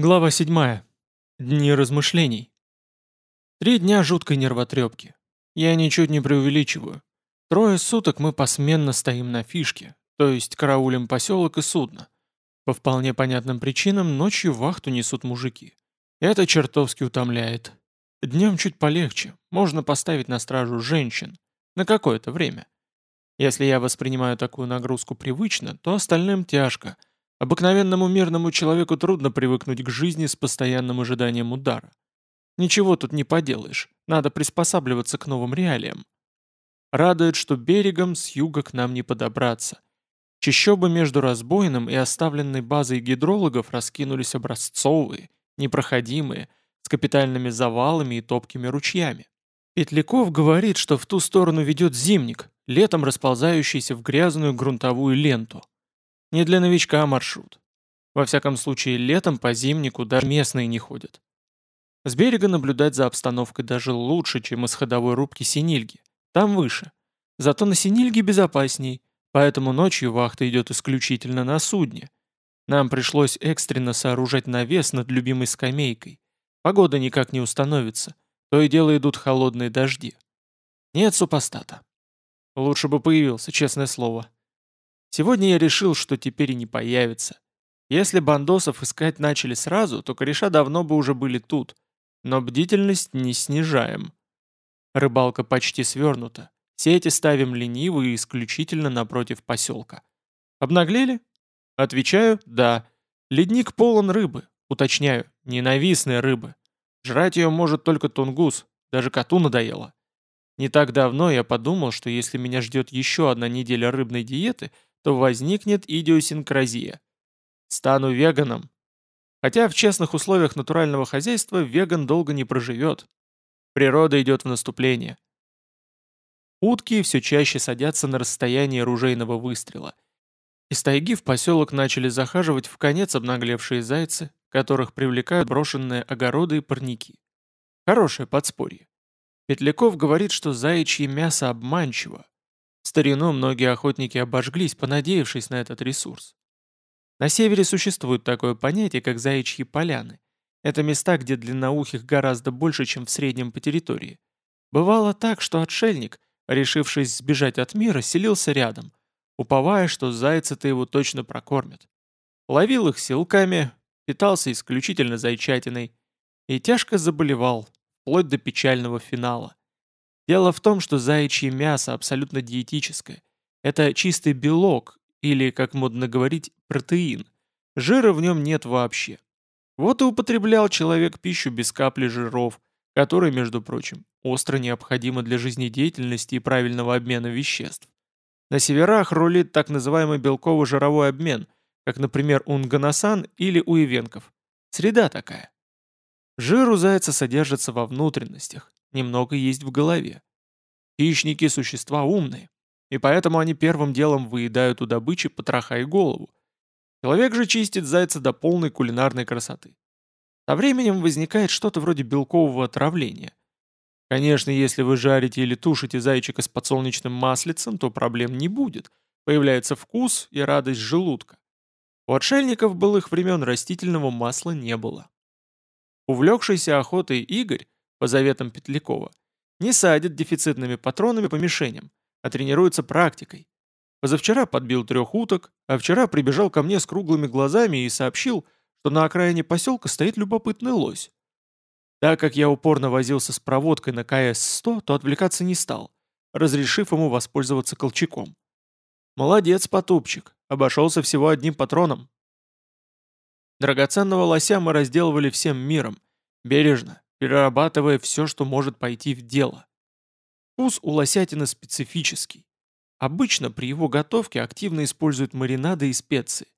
Глава 7. Дни размышлений. Три дня жуткой нервотрепки. Я ничуть не преувеличиваю. Трое суток мы посменно стоим на фишке, то есть караулим поселок и судно. По вполне понятным причинам ночью вахту несут мужики. Это чертовски утомляет. Днем чуть полегче, можно поставить на стражу женщин. На какое-то время. Если я воспринимаю такую нагрузку привычно, то остальным тяжко – Обыкновенному мирному человеку трудно привыкнуть к жизни с постоянным ожиданием удара. Ничего тут не поделаешь, надо приспосабливаться к новым реалиям. Радует, что берегом с юга к нам не подобраться. Чищобы между разбойным и оставленной базой гидрологов раскинулись образцовые, непроходимые, с капитальными завалами и топкими ручьями. Петляков говорит, что в ту сторону ведет зимник, летом расползающийся в грязную грунтовую ленту. Не для новичка маршрут. Во всяком случае, летом по зимнику даже местные не ходят. С берега наблюдать за обстановкой даже лучше, чем из ходовой рубки Синильги. Там выше. Зато на Синильге безопасней, поэтому ночью вахта идет исключительно на судне. Нам пришлось экстренно сооружать навес над любимой скамейкой. Погода никак не установится. То и дело идут холодные дожди. Нет супостата. Лучше бы появился, честное слово. Сегодня я решил, что теперь и не появится. Если бандосов искать начали сразу, то кореша давно бы уже были тут. Но бдительность не снижаем. Рыбалка почти свернута. Сети ставим лениво и исключительно напротив поселка. Обнаглели? Отвечаю, да. Ледник полон рыбы. Уточняю, ненавистной рыбы. Жрать ее может только тунгус, даже коту надоело. Не так давно я подумал, что если меня ждет еще одна неделя рыбной диеты – то возникнет идиосинкразия. Стану веганом. Хотя в честных условиях натурального хозяйства веган долго не проживет. Природа идет в наступление. Утки все чаще садятся на расстояние ружейного выстрела. Из тайги в поселок начали захаживать в конец обнаглевшие зайцы, которых привлекают брошенные огороды и парники. Хорошее подспорье. Петляков говорит, что заячье мясо обманчиво, старину многие охотники обожглись, понадеявшись на этот ресурс. На севере существует такое понятие, как заячьи поляны. Это места, где длинноухих гораздо больше, чем в среднем по территории. Бывало так, что отшельник, решившись сбежать от мира, селился рядом, уповая, что зайцы-то его точно прокормят. Ловил их силками, питался исключительно зайчатиной и тяжко заболевал, вплоть до печального финала. Дело в том, что заячье мясо абсолютно диетическое. Это чистый белок, или, как модно говорить, протеин. Жира в нем нет вообще. Вот и употреблял человек пищу без капли жиров, которая, между прочим, остро необходима для жизнедеятельности и правильного обмена веществ. На северах рулит так называемый белково-жировой обмен, как, например, у Нганасан или у ивенков. Среда такая. Жир у зайца содержится во внутренностях, немного есть в голове. Хищники – существа умные, и поэтому они первым делом выедают у добычи потроха и голову. Человек же чистит зайца до полной кулинарной красоты. Со временем возникает что-то вроде белкового отравления. Конечно, если вы жарите или тушите зайчика с подсолнечным маслицем, то проблем не будет. Появляется вкус и радость желудка. У отшельников былых времен растительного масла не было. Увлекшийся охотой Игорь по заветам Петлякова, не садит дефицитными патронами по мишеням, а тренируется практикой. Позавчера подбил трех уток, а вчера прибежал ко мне с круглыми глазами и сообщил, что на окраине поселка стоит любопытный лось. Так как я упорно возился с проводкой на КС-100, то отвлекаться не стал, разрешив ему воспользоваться колчаком. Молодец, потупчик, обошелся всего одним патроном. Драгоценного лося мы разделывали всем миром, бережно, перерабатывая все, что может пойти в дело. Вкус у лосятины специфический. Обычно при его готовке активно используют маринады и специи.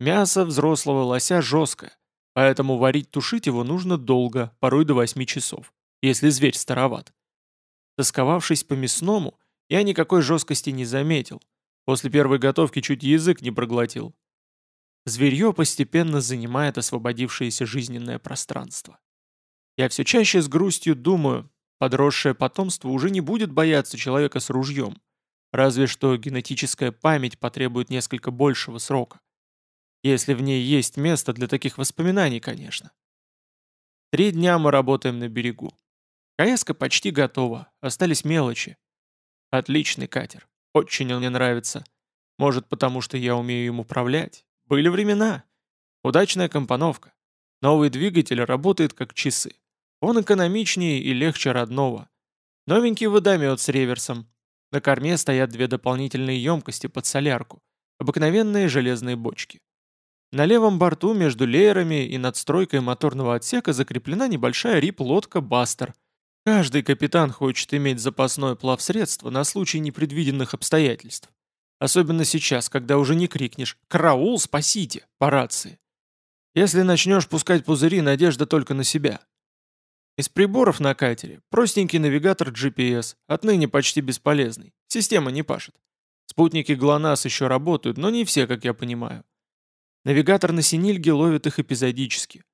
Мясо взрослого лося жесткое, поэтому варить-тушить его нужно долго, порой до 8 часов, если зверь староват. Тосковавшись по мясному, я никакой жесткости не заметил. После первой готовки чуть язык не проглотил. Зверье постепенно занимает освободившееся жизненное пространство. Я все чаще с грустью думаю, подросшее потомство уже не будет бояться человека с ружьем, разве что генетическая память потребует несколько большего срока. Если в ней есть место для таких воспоминаний, конечно. Три дня мы работаем на берегу. Каяска почти готова, остались мелочи. Отличный катер. Очень он мне нравится. Может, потому что я умею им управлять. Были времена. Удачная компоновка. Новый двигатель работает как часы. Он экономичнее и легче родного. Новенький водомет с реверсом. На корме стоят две дополнительные емкости под солярку. Обыкновенные железные бочки. На левом борту между леерами и надстройкой моторного отсека закреплена небольшая рип-лодка «Бастер». Каждый капитан хочет иметь запасное плавсредство на случай непредвиденных обстоятельств. Особенно сейчас, когда уже не крикнешь «Караул, спасите!» по рации. Если начнешь пускать пузыри, надежда только на себя. Из приборов на катере простенький навигатор GPS, отныне почти бесполезный, система не пашет. Спутники ГЛОНАСС еще работают, но не все, как я понимаю. Навигатор на Синильге ловит их эпизодически.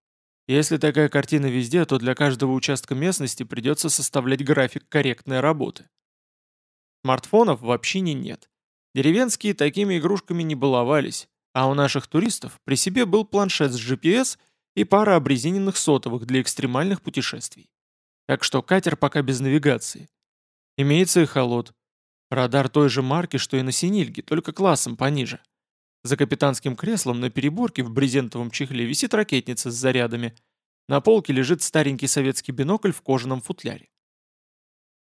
Если такая картина везде, то для каждого участка местности придется составлять график корректной работы. Смартфонов в общине нет. Деревенские такими игрушками не баловались, а у наших туристов при себе был планшет с GPS и пара обрезиненных сотовых для экстремальных путешествий. Так что катер пока без навигации. Имеется и холод. Радар той же марки, что и на Синильге, только классом пониже. За капитанским креслом на переборке в брезентовом чехле висит ракетница с зарядами. На полке лежит старенький советский бинокль в кожаном футляре.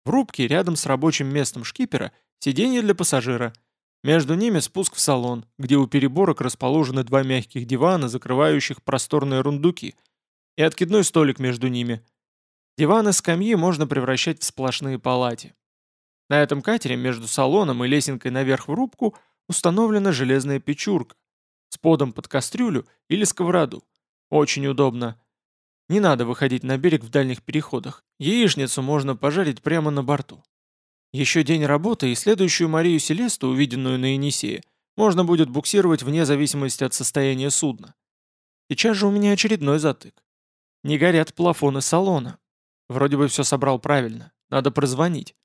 В рубке рядом с рабочим местом шкипера сиденье для пассажира – между ними спуск в салон, где у переборок расположены два мягких дивана, закрывающих просторные рундуки, и откидной столик между ними. Диваны скамьи можно превращать в сплошные палати. На этом катере между салоном и лесенкой наверх в рубку установлена железная печурка с подом под кастрюлю или сковороду. Очень удобно. Не надо выходить на берег в дальних переходах. Яичницу можно пожарить прямо на борту. Еще день работы и следующую Марию Селесту, увиденную на Енисее, можно будет буксировать вне зависимости от состояния судна. Сейчас же у меня очередной затык. Не горят плафоны салона. Вроде бы все собрал правильно. Надо прозвонить.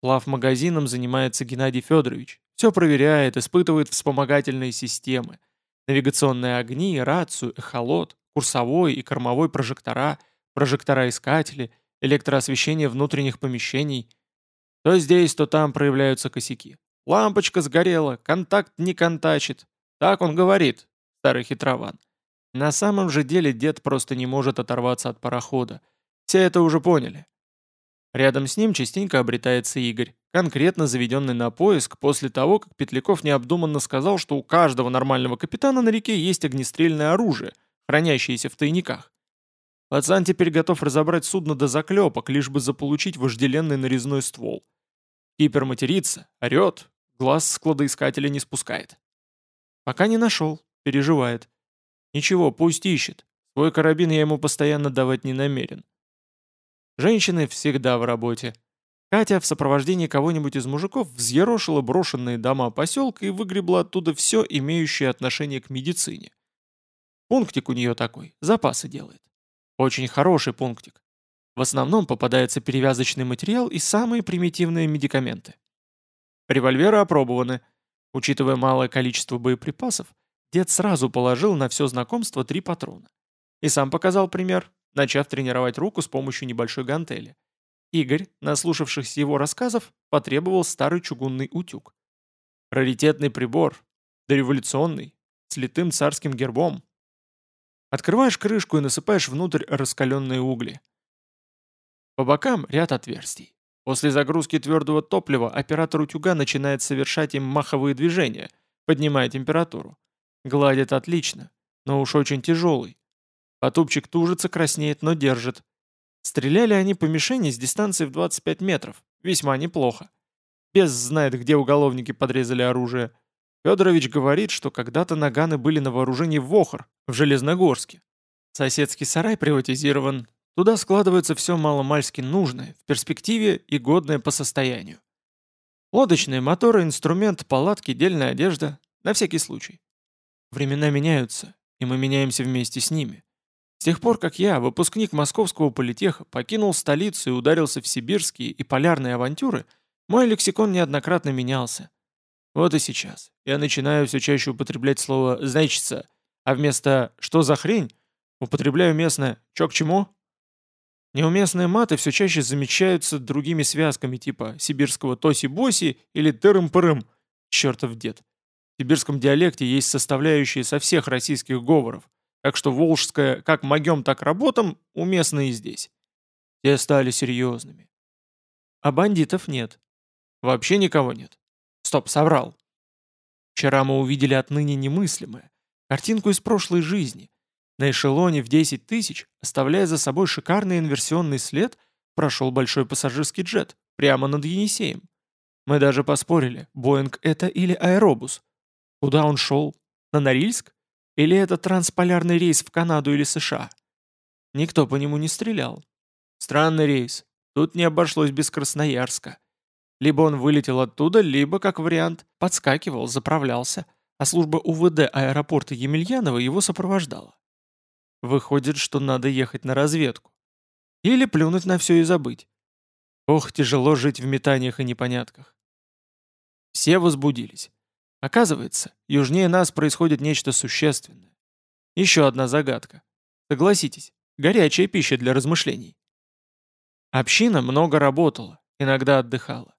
Плав-магазином занимается Геннадий Федорович. Все проверяет, испытывает вспомогательные системы. Навигационные огни, рацию, эхолот, курсовой и кормовой прожектора, прожектора-искатели, электроосвещение внутренних помещений – то здесь, то там проявляются косяки. Лампочка сгорела, контакт не контачит. Так он говорит, старый хитрован. На самом же деле дед просто не может оторваться от парохода. Все это уже поняли. Рядом с ним частенько обретается Игорь, конкретно заведенный на поиск после того, как Петляков необдуманно сказал, что у каждого нормального капитана на реке есть огнестрельное оружие, хранящееся в тайниках. Пацан теперь готов разобрать судно до заклепок, лишь бы заполучить вожделенный нарезной ствол. Кипер матерится, орет, глаз с кладоискателя не спускает. Пока не нашел, переживает. Ничего, пусть ищет. Свой карабин я ему постоянно давать не намерен. Женщины всегда в работе. Катя в сопровождении кого-нибудь из мужиков взъерошила брошенные дома поселка и выгребла оттуда все, имеющее отношение к медицине. Пунктик у нее такой, запасы делает. Очень хороший пунктик. В основном попадается перевязочный материал и самые примитивные медикаменты. Револьверы опробованы. Учитывая малое количество боеприпасов, дед сразу положил на все знакомство три патрона. И сам показал пример, начав тренировать руку с помощью небольшой гантели. Игорь, наслушавшись его рассказов, потребовал старый чугунный утюг. Раритетный прибор, дореволюционный, с литым царским гербом. Открываешь крышку и насыпаешь внутрь раскаленные угли. По бокам ряд отверстий. После загрузки твердого топлива оператор утюга начинает совершать им маховые движения, поднимая температуру. Гладит отлично, но уж очень тяжелый. Потупчик тужится, краснеет, но держит. Стреляли они по мишени с дистанции в 25 метров. Весьма неплохо. Без знает, где уголовники подрезали оружие. Федорович говорит, что когда-то наганы были на вооружении в Охр, в Железногорске. Соседский сарай приватизирован, Туда складывается все маломальски нужное, в перспективе и годное по состоянию. Лодочные моторы, инструмент, палатки, дельная одежда. На всякий случай. Времена меняются, и мы меняемся вместе с ними. С тех пор, как я, выпускник московского политеха, покинул столицу и ударился в сибирские и полярные авантюры, мой лексикон неоднократно менялся. Вот и сейчас. Я начинаю все чаще употреблять слово «значится», а вместо «что за хрень» употребляю местное «чё к чему?» Неуместные маты все чаще замечаются другими связками типа сибирского «тоси-боси» или «тырым-пырым», чертов дед. В сибирском диалекте есть составляющие со всех российских говоров, так что волжское «как могем, так работам» уместно и здесь. Те стали серьезными. А бандитов нет. Вообще никого нет. Стоп, соврал. Вчера мы увидели отныне немыслимое. Картинку из прошлой жизни. На эшелоне в 10 тысяч, оставляя за собой шикарный инверсионный след, прошел большой пассажирский джет, прямо над Енисеем. Мы даже поспорили, Боинг это или аэробус. Куда он шел? На Норильск? Или это трансполярный рейс в Канаду или США? Никто по нему не стрелял. Странный рейс. Тут не обошлось без Красноярска. Либо он вылетел оттуда, либо, как вариант, подскакивал, заправлялся, а служба УВД аэропорта Емельянова его сопровождала. Выходит, что надо ехать на разведку. Или плюнуть на все и забыть. Ох, тяжело жить в метаниях и непонятках. Все возбудились. Оказывается, южнее нас происходит нечто существенное. Еще одна загадка. Согласитесь, горячая пища для размышлений. Община много работала, иногда отдыхала.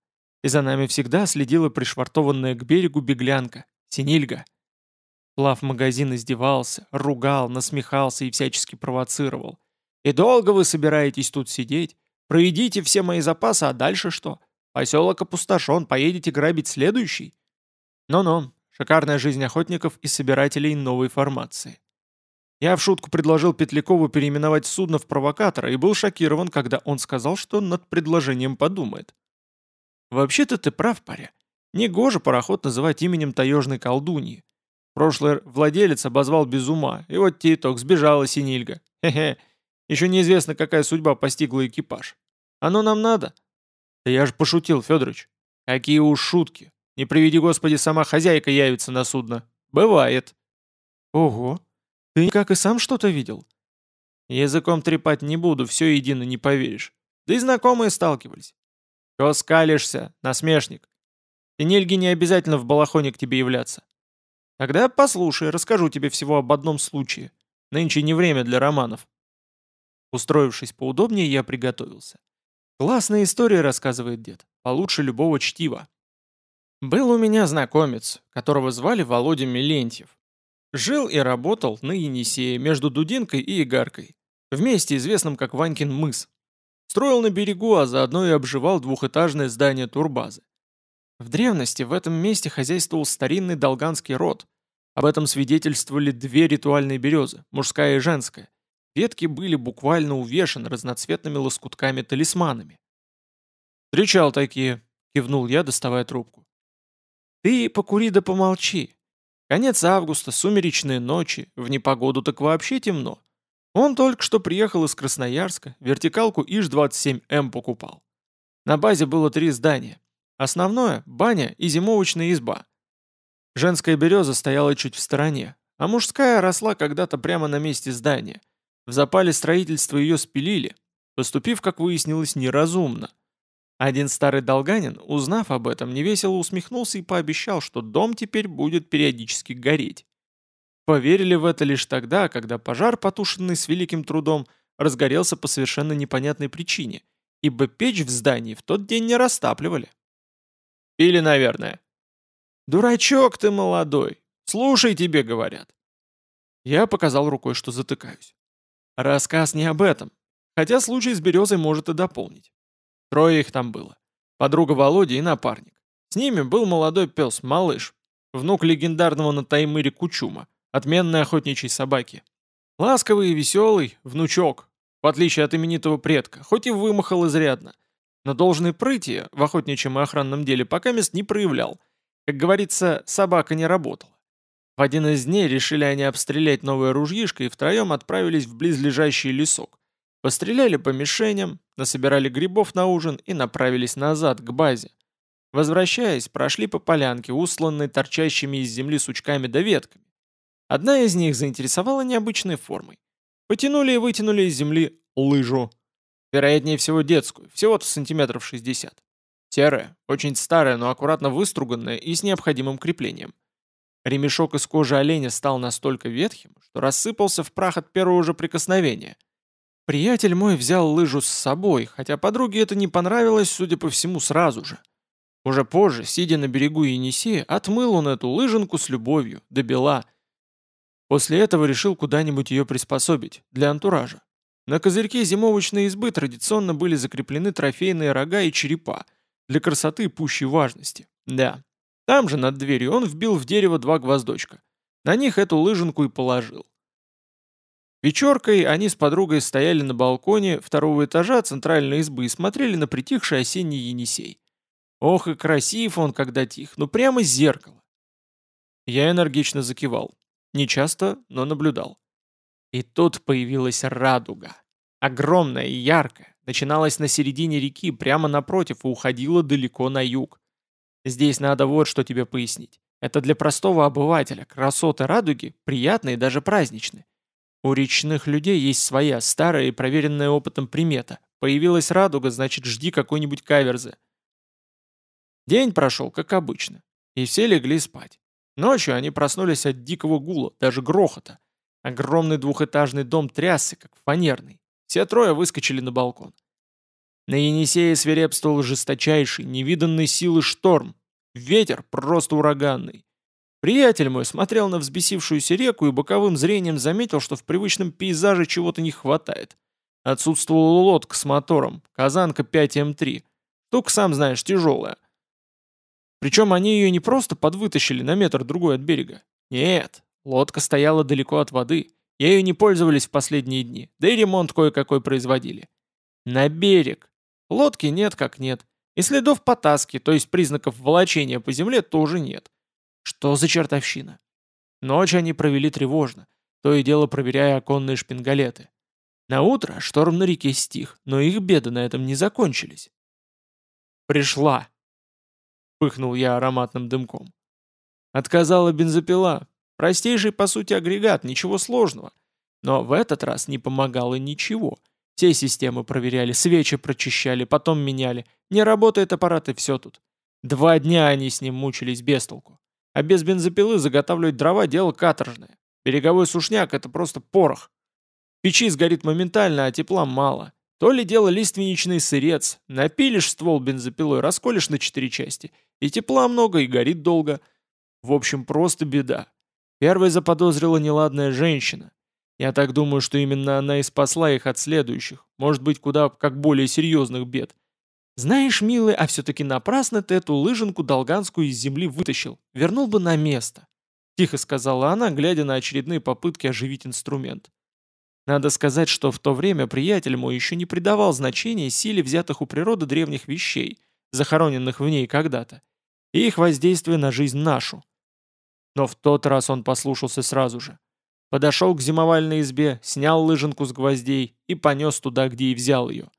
И за нами всегда следила пришвартованная к берегу беглянка, Синильга. Плав магазин издевался, ругал, насмехался и всячески провоцировал. «И долго вы собираетесь тут сидеть? Проедите все мои запасы, а дальше что? Поселок опустошен, поедете грабить следующий?» «Ну-ну, шикарная жизнь охотников и собирателей новой формации». Я в шутку предложил Петлякову переименовать судно в провокатора и был шокирован, когда он сказал, что над предложением подумает. «Вообще-то ты прав, паря. Негоже пароход называть именем таежной колдуньи. Прошлый владелец обозвал без ума, и вот Титок сбежала Синильга. Хе-хе, еще неизвестно, какая судьба постигла экипаж. Оно нам надо? Да я же пошутил, Федорович. Какие уж шутки. Не приведи, Господи, сама хозяйка явится на судно. Бывает. Ого, ты как и сам что-то видел? Языком трепать не буду, все едино не поверишь. Да и знакомые сталкивались. Чего скалишься, насмешник? Синильге не обязательно в балахоне к тебе являться. Тогда послушай, расскажу тебе всего об одном случае. Нынче не время для романов. Устроившись поудобнее, я приготовился. Классная история, рассказывает дед. Получше любого чтива. Был у меня знакомец, которого звали Володя Милентьев. Жил и работал на Енисее между Дудинкой и Игаркой, вместе известным как Ванькин мыс. Строил на берегу, а заодно и обживал двухэтажное здание турбазы. В древности в этом месте хозяйствовал старинный долганский род. Об этом свидетельствовали две ритуальные березы, мужская и женская. Ветки были буквально увешаны разноцветными лоскутками-талисманами. «Встречал такие», — кивнул я, доставая трубку. «Ты покури да помолчи. Конец августа, сумеречные ночи, в непогоду так вообще темно. Он только что приехал из Красноярска, вертикалку ИЖ-27М покупал. На базе было три здания. Основное – баня и зимовочная изба. Женская береза стояла чуть в стороне, а мужская росла когда-то прямо на месте здания. В запале строительства ее спилили, поступив, как выяснилось, неразумно. Один старый долганин, узнав об этом, невесело усмехнулся и пообещал, что дом теперь будет периодически гореть. Поверили в это лишь тогда, когда пожар, потушенный с великим трудом, разгорелся по совершенно непонятной причине, ибо печь в здании в тот день не растапливали. Или, наверное. «Дурачок ты молодой! Слушай, тебе говорят!» Я показал рукой, что затыкаюсь. Рассказ не об этом, хотя случай с березой может и дополнить. Трое их там было. Подруга Володи и напарник. С ними был молодой пес, малыш, внук легендарного на Таймыре Кучума, отменной охотничьей собаки. Ласковый и веселый, внучок, в отличие от именитого предка, хоть и вымахал изрядно, но должной прыти в охотничьем и охранном деле пока мест не проявлял. Как говорится, собака не работала. В один из дней решили они обстрелять новое ружьишко и втроем отправились в близлежащий лесок. Постреляли по мишеням, насобирали грибов на ужин и направились назад, к базе. Возвращаясь, прошли по полянке, усланной торчащими из земли сучками да ветками. Одна из них заинтересовала необычной формой. Потянули и вытянули из земли лыжу. Вероятнее всего детскую, всего-то сантиметров 60. серая, очень старая, но аккуратно выструганная и с необходимым креплением. Ремешок из кожи оленя стал настолько ветхим, что рассыпался в прах от первого же прикосновения. Приятель мой взял лыжу с собой, хотя подруге это не понравилось, судя по всему, сразу же. Уже позже, сидя на берегу Енисея, отмыл он эту лыжинку с любовью, до бела. После этого решил куда-нибудь ее приспособить, для антуража. На козырьке зимовочной избы традиционно были закреплены трофейные рога и черепа, для красоты и пущей важности. Да, там же над дверью он вбил в дерево два гвоздочка. На них эту лыжинку и положил. Вечеркой они с подругой стояли на балконе второго этажа центральной избы и смотрели на притихший осенний Енисей. Ох и красив он, когда тих, ну прямо зеркало. Я энергично закивал. Не часто, но наблюдал. И тут появилась радуга. Огромная и яркая. Начиналась на середине реки, прямо напротив, и уходила далеко на юг. Здесь надо вот что тебе пояснить. Это для простого обывателя красоты радуги приятные и даже праздничные. У речных людей есть своя, старая и проверенная опытом примета. Появилась радуга, значит жди какой-нибудь каверзы. День прошел, как обычно, и все легли спать. Ночью они проснулись от дикого гула, даже грохота. Огромный двухэтажный дом трясся, как фанерный. Все трое выскочили на балкон. На Енисее свирепствовал жесточайший, невиданной силы шторм. Ветер просто ураганный. Приятель мой смотрел на взбесившуюся реку и боковым зрением заметил, что в привычном пейзаже чего-то не хватает. Отсутствовала лодка с мотором, казанка 5М3. Штука, сам знаешь, тяжелая. Причем они ее не просто подвытащили на метр-другой от берега. Нет, лодка стояла далеко от воды. Ею не пользовались в последние дни, да и ремонт кое-какой производили. На берег, Лодки нет как нет. И следов потаски, то есть признаков волочения по земле, тоже нет. Что за чертовщина? Ночь они провели тревожно, то и дело проверяя оконные шпингалеты. На утро шторм на реке стих, но их беды на этом не закончились. «Пришла!» — пыхнул я ароматным дымком. Отказала бензопила. Простейший, по сути, агрегат, ничего сложного. Но в этот раз не помогало ничего — все системы проверяли, свечи прочищали, потом меняли. Не работает аппарат и все тут. Два дня они с ним мучились без толку. А без бензопилы заготавливать дрова – дело каторжное. Береговой сушняк – это просто порох. Печи сгорит моментально, а тепла мало. То ли дело лиственничный сырец. Напилишь ствол бензопилой, расколешь на четыре части. И тепла много, и горит долго. В общем, просто беда. Первой заподозрила неладная женщина. Я так думаю, что именно она и спасла их от следующих, может быть, куда как более серьезных бед. Знаешь, милый, а все-таки напрасно ты эту лыжинку долганскую из земли вытащил. Вернул бы на место. Тихо сказала она, глядя на очередные попытки оживить инструмент. Надо сказать, что в то время приятель мой еще не придавал значения силе взятых у природы древних вещей, захороненных в ней когда-то, и их воздействие на жизнь нашу. Но в тот раз он послушался сразу же. Подошел к зимовальной избе, снял лыжинку с гвоздей и понес туда, где и взял ее.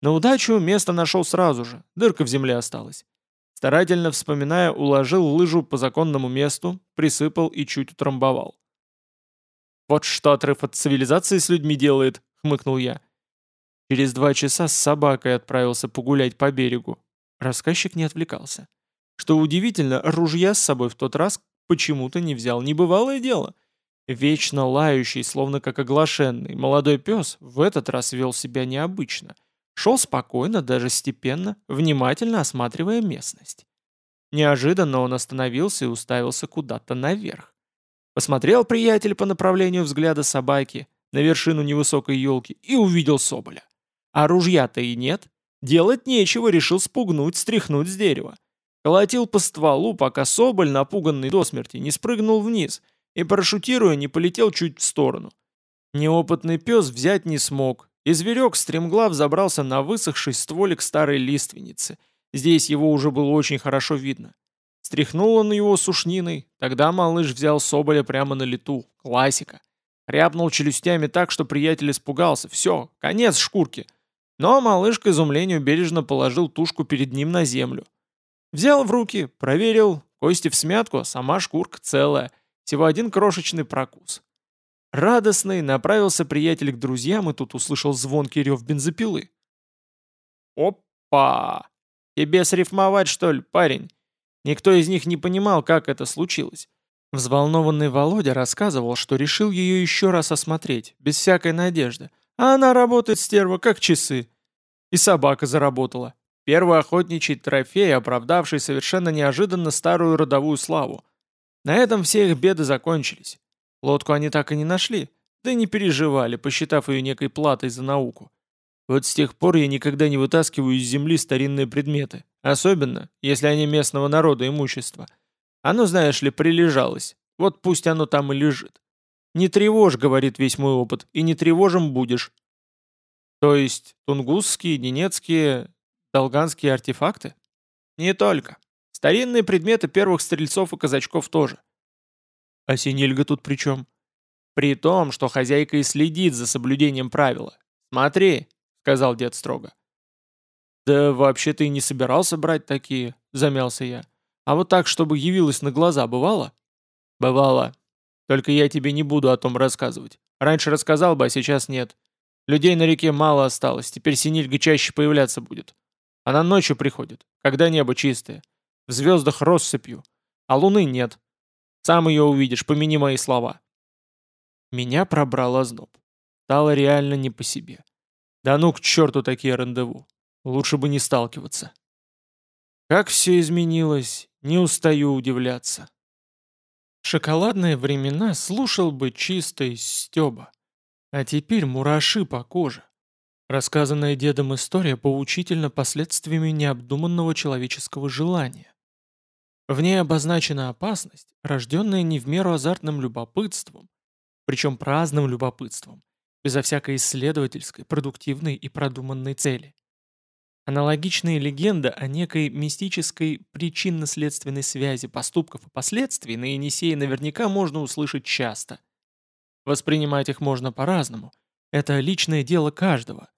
На удачу место нашел сразу же, дырка в земле осталась. Старательно вспоминая, уложил лыжу по законному месту, присыпал и чуть утрамбовал. «Вот что отрыв от цивилизации с людьми делает», — хмыкнул я. Через два часа с собакой отправился погулять по берегу. Рассказчик не отвлекался. Что удивительно, ружья с собой в тот раз почему-то не взял. Небывалое дело. Вечно лающий, словно как оглашенный, молодой пес в этот раз вел себя необычно. Шел спокойно, даже степенно, внимательно осматривая местность. Неожиданно он остановился и уставился куда-то наверх. Посмотрел приятель по направлению взгляда собаки на вершину невысокой елки и увидел соболя. А ружья-то и нет. Делать нечего, решил спугнуть, стряхнуть с дерева. Колотил по стволу, пока соболь, напуганный до смерти, не спрыгнул вниз и, парашютируя, не полетел чуть в сторону. Неопытный пес взять не смог, и зверек стремглав забрался на высохший стволик старой лиственницы. Здесь его уже было очень хорошо видно. Стряхнул он его сушниной, тогда малыш взял соболя прямо на лету. Классика. Рябнул челюстями так, что приятель испугался. Все, конец шкурки. Но малыш, к изумлению, бережно положил тушку перед ним на землю. Взял в руки, проверил, кости в смятку, а сама шкурка целая. Всего один крошечный прокус. Радостный направился приятель к друзьям и тут услышал звонкий рев бензопилы. «Опа!» Тебе срифмовать, что ли, парень? Никто из них не понимал, как это случилось. Взволнованный Володя рассказывал, что решил ее еще раз осмотреть, без всякой надежды. А она работает, стерва, как часы. И собака заработала. Первый охотничий трофей, оправдавший совершенно неожиданно старую родовую славу. На этом все их беды закончились. Лодку они так и не нашли, да и не переживали, посчитав ее некой платой за науку. Вот с тех пор я никогда не вытаскиваю из земли старинные предметы, особенно, если они местного народа имущества. Оно, знаешь ли, прилежалось, вот пусть оно там и лежит. «Не тревожь», — говорит весь мой опыт, — «и не тревожим будешь». То есть тунгусские, ненецкие, долганские артефакты? Не только. Старинные предметы первых стрельцов и казачков тоже. А Синильга тут при чем? При том, что хозяйка и следит за соблюдением правила. Смотри, — сказал дед строго. «Да вообще ты и не собирался брать такие», — замялся я. «А вот так, чтобы явилась на глаза, бывало?» «Бывало. Только я тебе не буду о том рассказывать. Раньше рассказал бы, а сейчас нет. Людей на реке мало осталось, теперь синильга чаще появляться будет. Она ночью приходит, когда небо чистое. В звездах россыпью. А луны нет. Сам ее увидишь, помяни мои слова». Меня пробрал озноб. Стало реально не по себе. Да ну к черту такие рандеву. Лучше бы не сталкиваться. Как все изменилось, не устаю удивляться. Шоколадные времена слушал бы чисто из стеба. А теперь мураши по коже. Рассказанная дедом история поучительна последствиями необдуманного человеческого желания. В ней обозначена опасность, рожденная не в меру азартным любопытством, причем праздным любопытством, безо всякой исследовательской, продуктивной и продуманной цели. Аналогичные легенды о некой мистической причинно-следственной связи поступков и последствий на Енисее наверняка можно услышать часто. Воспринимать их можно по-разному. Это личное дело каждого.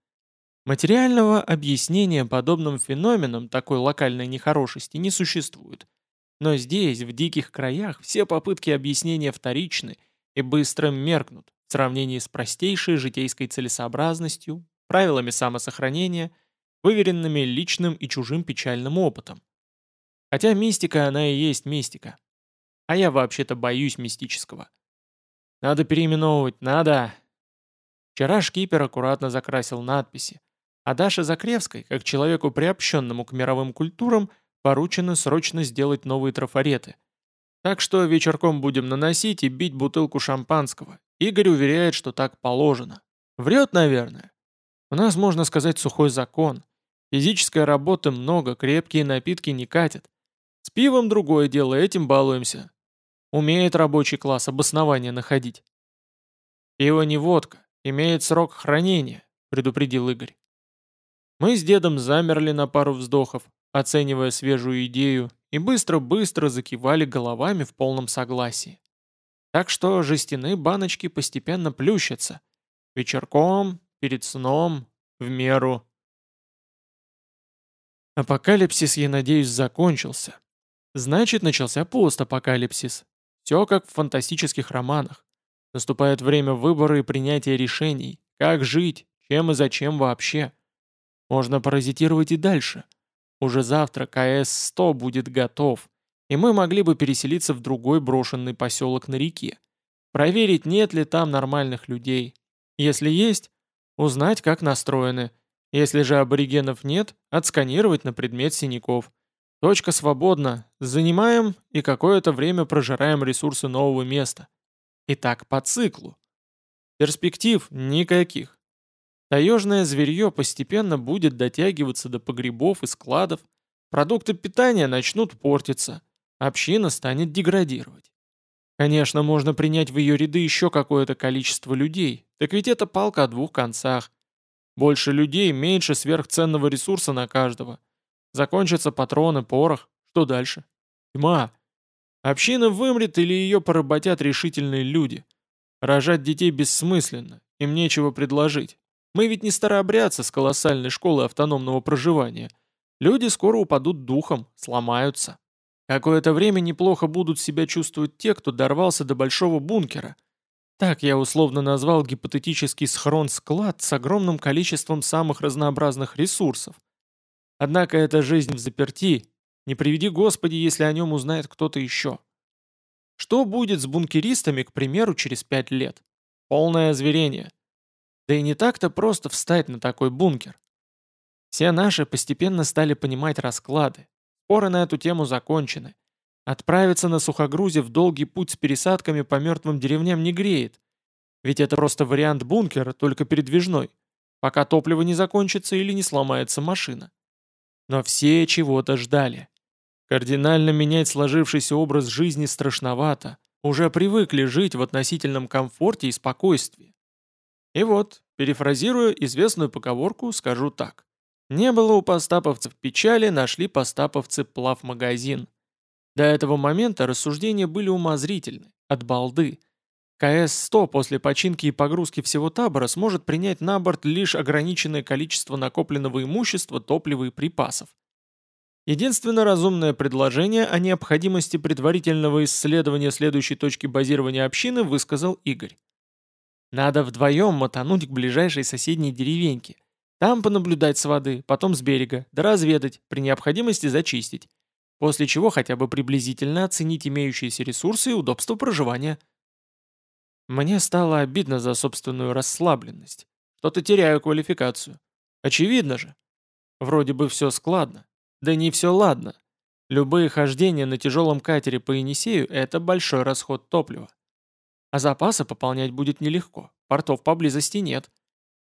Материального объяснения подобным феноменам такой локальной нехорошести не существует. Но здесь, в диких краях, все попытки объяснения вторичны и быстро меркнут, в сравнении с простейшей житейской целесообразностью, правилами самосохранения, выверенными личным и чужим печальным опытом. Хотя мистика она и есть мистика. А я вообще-то боюсь мистического. Надо переименовывать, надо. Вчера шкипер аккуратно закрасил надписи, а Даше Закревской, как человеку приобщенному к мировым культурам, поручено срочно сделать новые трафареты. Так что вечерком будем наносить и бить бутылку шампанского, Игорь уверяет, что так положено. Врет, наверное. У нас, можно сказать, сухой закон. Физической работы много, крепкие напитки не катят. С пивом другое дело, этим балуемся. Умеет рабочий класс обоснование находить. Пиво не водка, имеет срок хранения, предупредил Игорь. Мы с дедом замерли на пару вздохов, оценивая свежую идею, и быстро-быстро закивали головами в полном согласии. Так что жестяные баночки постепенно плющатся. Вечерком, перед сном, в меру. Апокалипсис, я надеюсь, закончился. Значит, начался постапокалипсис. Все как в фантастических романах. Наступает время выбора и принятия решений. Как жить, чем и зачем вообще. Можно паразитировать и дальше. Уже завтра КС-100 будет готов и мы могли бы переселиться в другой брошенный поселок на реке. Проверить, нет ли там нормальных людей. Если есть, узнать, как настроены. Если же аборигенов нет, отсканировать на предмет синяков. Точка свободна, занимаем и какое-то время прожираем ресурсы нового места. И так по циклу. Перспектив никаких. Таежное зверье постепенно будет дотягиваться до погребов и складов, продукты питания начнут портиться – община станет деградировать. Конечно, можно принять в ее ряды еще какое-то количество людей, так ведь это палка о двух концах. Больше людей, меньше сверхценного ресурса на каждого. Закончатся патроны, порох. Что дальше? Тьма. Община вымрет или ее поработят решительные люди. Рожать детей бессмысленно, им нечего предложить. Мы ведь не старообрядцы с колоссальной школы автономного проживания. Люди скоро упадут духом, сломаются. Какое-то время неплохо будут себя чувствовать те, кто дорвался до большого бункера. Так я условно назвал гипотетический схрон-склад с огромным количеством самых разнообразных ресурсов. Однако это жизнь в заперти. Не приведи Господи, если о нем узнает кто-то еще. Что будет с бункеристами, к примеру, через пять лет? Полное озверение. Да и не так-то просто встать на такой бункер. Все наши постепенно стали понимать расклады. Споры на эту тему закончены. Отправиться на сухогрузе в долгий путь с пересадками по мертвым деревням не греет. Ведь это просто вариант бункера, только передвижной, пока топливо не закончится или не сломается машина. Но все чего-то ждали. Кардинально менять сложившийся образ жизни страшновато. Уже привыкли жить в относительном комфорте и спокойствии. И вот, перефразируя известную поговорку, скажу так. Не было у постаповцев печали, нашли постаповцы плавмагазин. До этого момента рассуждения были умозрительны, от балды. КС-100 после починки и погрузки всего табора сможет принять на борт лишь ограниченное количество накопленного имущества, топлива и припасов. Единственно разумное предложение о необходимости предварительного исследования следующей точки базирования общины высказал Игорь. Надо вдвоем мотануть к ближайшей соседней деревеньке, там понаблюдать с воды, потом с берега, да разведать, при необходимости зачистить, после чего хотя бы приблизительно оценить имеющиеся ресурсы и удобство проживания – мне стало обидно за собственную расслабленность. Что-то теряю квалификацию. Очевидно же. Вроде бы все складно. Да не все ладно. Любые хождения на тяжелом катере по Енисею – это большой расход топлива. А запасы пополнять будет нелегко. Портов поблизости нет.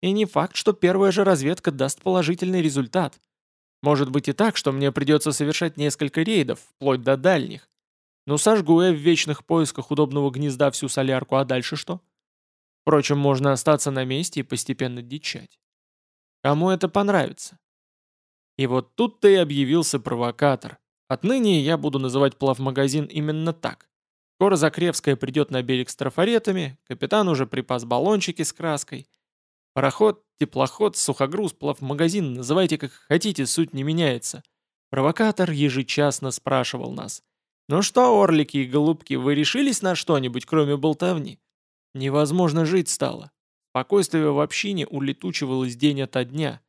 И не факт, что первая же разведка даст положительный результат. Может быть и так, что мне придется совершать несколько рейдов, вплоть до дальних. Ну сожгу я в вечных поисках удобного гнезда всю солярку, а дальше что? Впрочем, можно остаться на месте и постепенно дичать. Кому это понравится? И вот тут-то и объявился провокатор. Отныне я буду называть плавмагазин именно так. Скоро Закревская придет на берег с трафаретами, капитан уже припас баллончики с краской. Пароход, теплоход, сухогруз, плавмагазин, называйте как хотите, суть не меняется. Провокатор ежечасно спрашивал нас – «Ну что, орлики и голубки, вы решились на что-нибудь, кроме болтовни?» Невозможно жить стало. Спокойствие в общине улетучивалось день ото дня.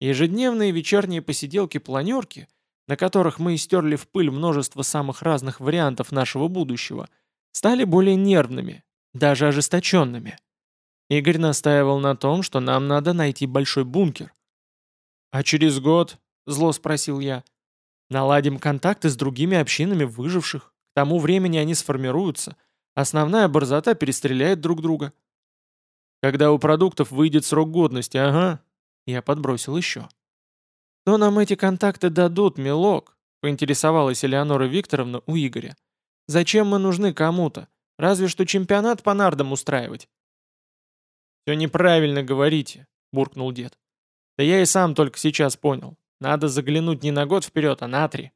Ежедневные вечерние посиделки-планерки, на которых мы истерли в пыль множество самых разных вариантов нашего будущего, стали более нервными, даже ожесточенными. Игорь настаивал на том, что нам надо найти большой бункер. «А через год?» — зло спросил я. Наладим контакты с другими общинами выживших. К тому времени они сформируются. Основная борзота перестреляет друг друга. Когда у продуктов выйдет срок годности, ага. Я подбросил еще. «Что нам эти контакты дадут, милок?» поинтересовалась Элеонора Викторовна у Игоря. «Зачем мы нужны кому-то? Разве что чемпионат по нардам устраивать». «Все неправильно говорите», — буркнул дед. «Да я и сам только сейчас понял. Надо заглянуть не на год вперед, а на три.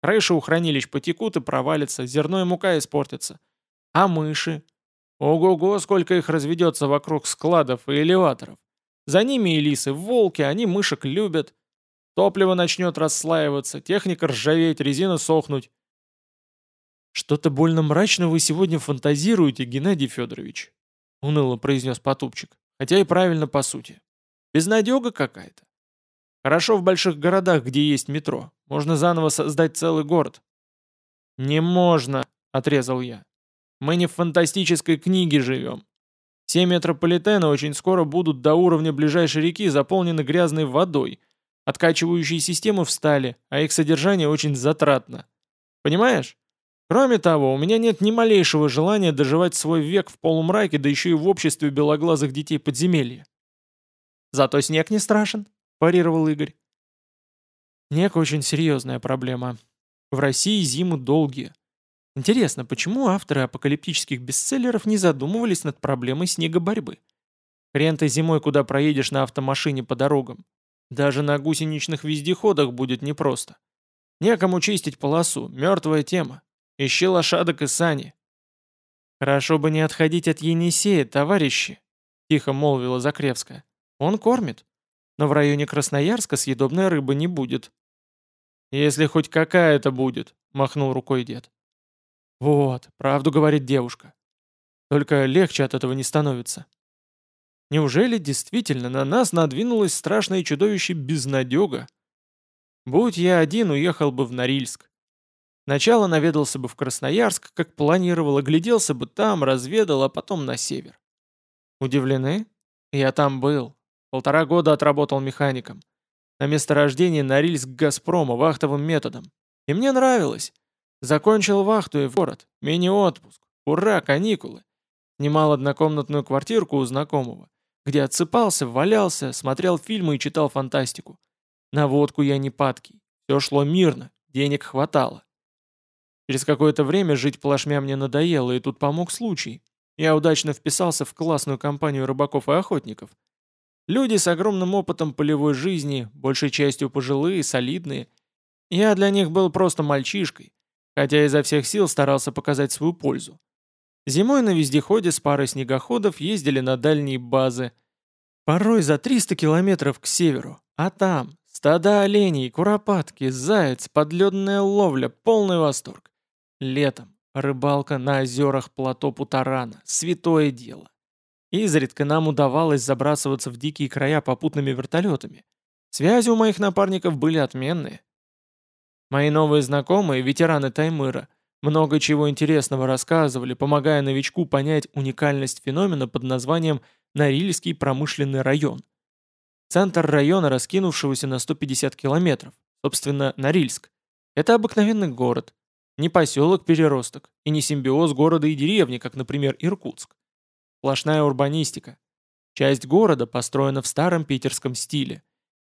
Крыши у хранилищ потекут и провалятся, зерно и мука испортятся. А мыши? Ого-го, сколько их разведется вокруг складов и элеваторов. За ними и лисы, волки, они мышек любят. Топливо начнет расслаиваться, техника ржаветь, резина сохнуть. «Что-то больно мрачно вы сегодня фантазируете, Геннадий Федорович», — уныло произнес Потупчик, хотя и правильно по сути. «Безнадега какая-то. Хорошо в больших городах, где есть метро. Можно заново создать целый город». «Не можно», — отрезал я. «Мы не в фантастической книге живем. Все метрополитены очень скоро будут до уровня ближайшей реки заполнены грязной водой. Откачивающие системы встали, а их содержание очень затратно. Понимаешь? Кроме того, у меня нет ни малейшего желания доживать свой век в полумраке, да еще и в обществе белоглазых детей подземелья. Зато снег не страшен парировал Игорь. Нек очень серьезная проблема. В России зимы долгие. Интересно, почему авторы апокалиптических бестселлеров не задумывались над проблемой снегоборьбы? Хрен ты зимой куда проедешь на автомашине по дорогам. Даже на гусеничных вездеходах будет непросто. Некому чистить полосу, мертвая тема. Ищи лошадок и сани. «Хорошо бы не отходить от Енисея, товарищи», — тихо молвила Закревская. «Он кормит но в районе Красноярска съедобной рыбы не будет». «Если хоть какая-то будет», — махнул рукой дед. «Вот, правду говорит девушка. Только легче от этого не становится». Неужели действительно на нас надвинулось страшное чудовище безнадега, Будь я один, уехал бы в Норильск. Сначала наведался бы в Красноярск, как планировал, огляделся бы там, разведал, а потом на север. Удивлены? Я там был. Полтора года отработал механиком. На месторождении Норильск Газпрома вахтовым методом. И мне нравилось. Закончил вахту и в город. Мини-отпуск. Ура, каникулы. Снимал однокомнатную квартирку у знакомого, где отсыпался, валялся, смотрел фильмы и читал фантастику. На водку я не падкий. Все шло мирно, денег хватало. Через какое-то время жить плашмя мне надоело, и тут помог случай. Я удачно вписался в классную компанию рыбаков и охотников. Люди с огромным опытом полевой жизни, большей частью пожилые, солидные. Я для них был просто мальчишкой, хотя изо всех сил старался показать свою пользу. Зимой на вездеходе с парой снегоходов ездили на дальние базы. Порой за 300 километров к северу. А там стада оленей, куропатки, заяц, подледная ловля, полный восторг. Летом рыбалка на озерах плато Путарана. Святое дело. Изредка нам удавалось забрасываться в дикие края попутными вертолетами. Связи у моих напарников были отменные. Мои новые знакомые, ветераны Таймыра, много чего интересного рассказывали, помогая новичку понять уникальность феномена под названием Норильский промышленный район. Центр района, раскинувшегося на 150 километров, собственно, Норильск. Это обыкновенный город, не поселок-переросток и не симбиоз города и деревни, как, например, Иркутск. Сплошная урбанистика. Часть города построена в старом питерском стиле.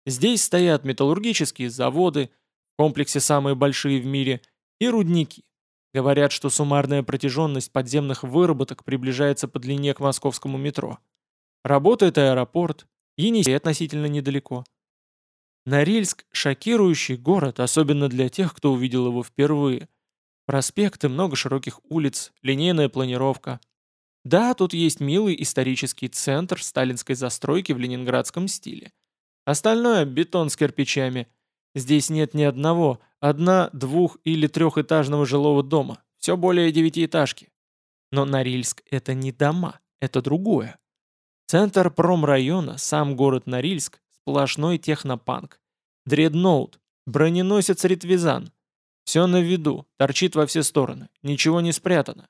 Здесь стоят металлургические заводы, в комплексе самые большие в мире, и рудники. Говорят, что суммарная протяженность подземных выработок приближается по длине к московскому метро. Работает аэропорт, Енисей относительно недалеко. Норильск – шокирующий город, особенно для тех, кто увидел его впервые. Проспекты, много широких улиц, линейная планировка. Да, тут есть милый исторический центр сталинской застройки в ленинградском стиле. Остальное – бетон с кирпичами – Здесь нет ни одного, одна-, двух- или трехэтажного жилого дома, все более девятиэтажки. Но Норильск – это не дома, это другое. Центр промрайона, сам город Норильск, сплошной технопанк. Дредноут, броненосец Ритвизан. Все на виду, торчит во все стороны, ничего не спрятано.